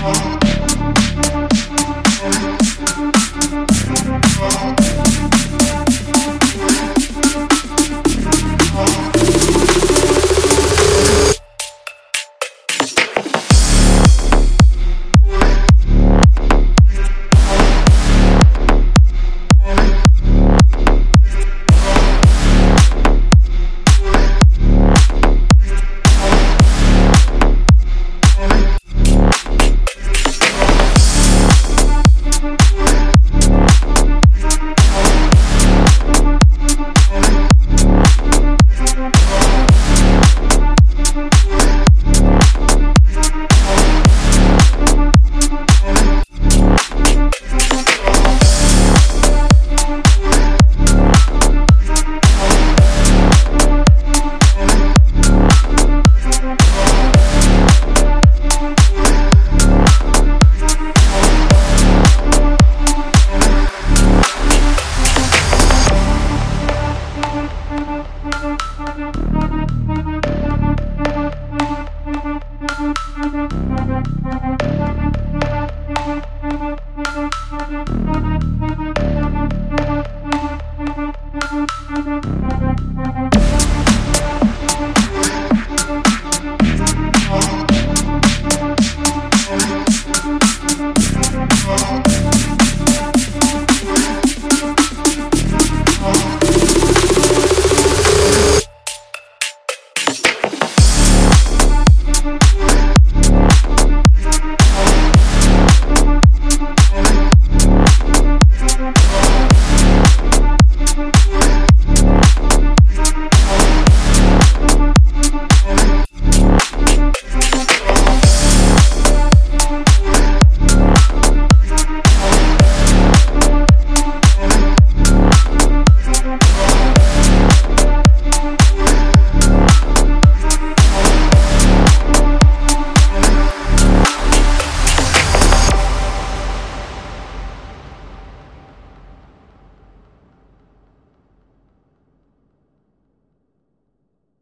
Thank you. Thank